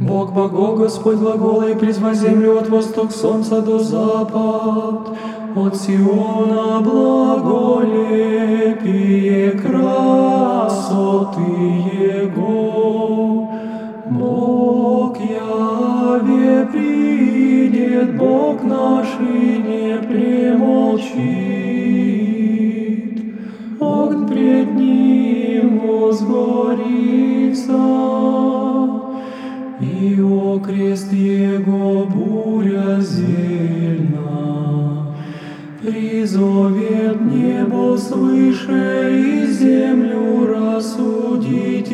Бог богов, Господь глагола и призвай землю от восток солнца до запад, от Сиона благолепие красоты Его. Бог Яве придет, Бог наш и не премолчит. Его буря зельна. Призовет небо свыше и землю рассудить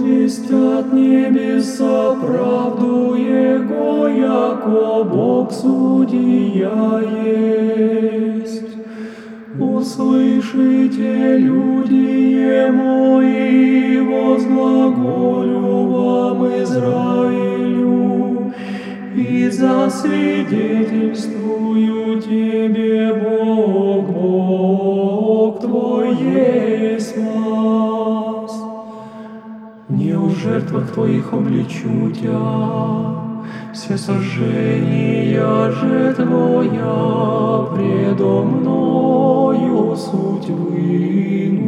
возвестят небеса правду Его, яко Бог судья есть. Услышите, люди Ему, и возглаголю вам Израилю, и засвидетельствую тебе, у жертвах твоих обличу тебя, все сожжения же твоя предо мною суть выну.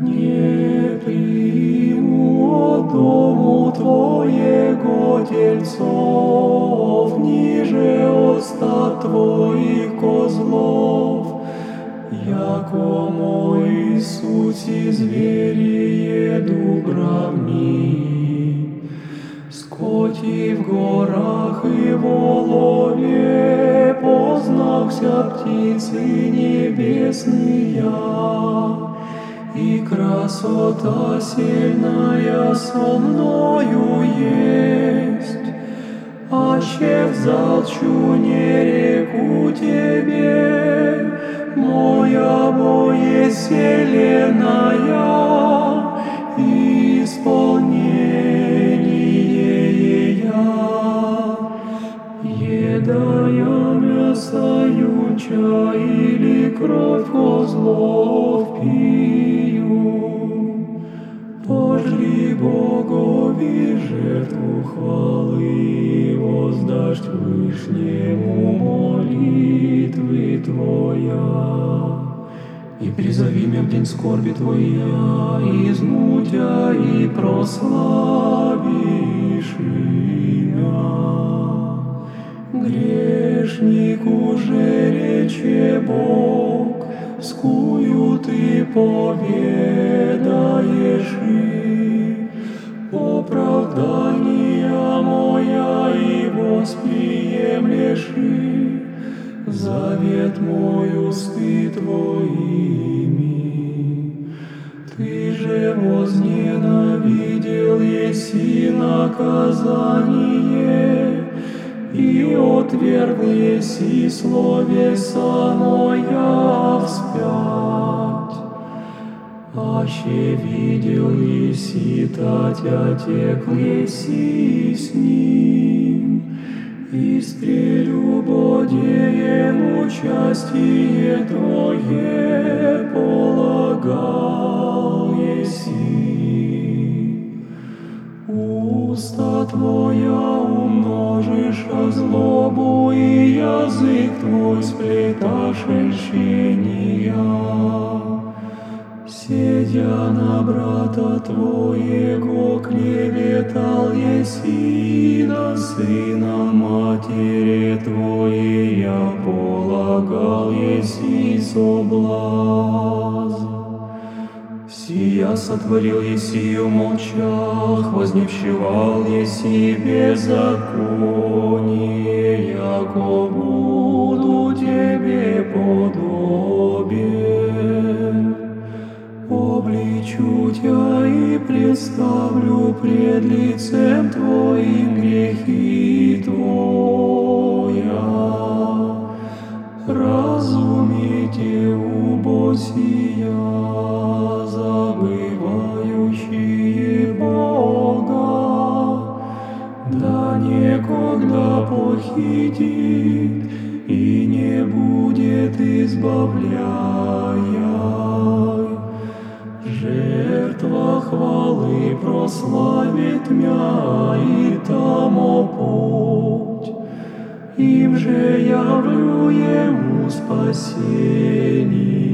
Не приму от дому твоего тельцов, ниже оста твоих козлов, яко мой сути звери еду бравни. Скоти в горах и в олове познався птицы небесные, и красота сильная со мною есть. Аще взалчу не реку тебе, вселенная, исполнение я. Едая мясо юнча или кровь козлов пью, Пожли Богови жертву хвалы, воздашь Вышнему молитвы Твоя. И призови меня в день скорби Твоя, и измутя, и прославишь имя. Грешник уже рече Бог, скую ты поведаешь и оправдания моя и восприемлешь и завет мой усты твоими. Возненавидел еси наказание, и отверг еси словеса моя вспять. Аще видел еси, татя текл еси с ним, и с прелюбодеем участие Твое полагал еси. Уста Твоя умножишь злобу, и язык Твой сплеташь речения. Сидя на брата Твоего клеветал еси, на сына матери Твоей я полагал еси соблазн. Сия сотворил еси в молчах, возневщевал еси беззаконие, яко буду тебе Тебя и представлю пред лицем Твоим грехи Твоя. Разумите, убосия, забывающие Бога, да некогда похитит и не будет избавляя. Жертва хвалы прославит мя и тому путь, им же явлю ему спасение.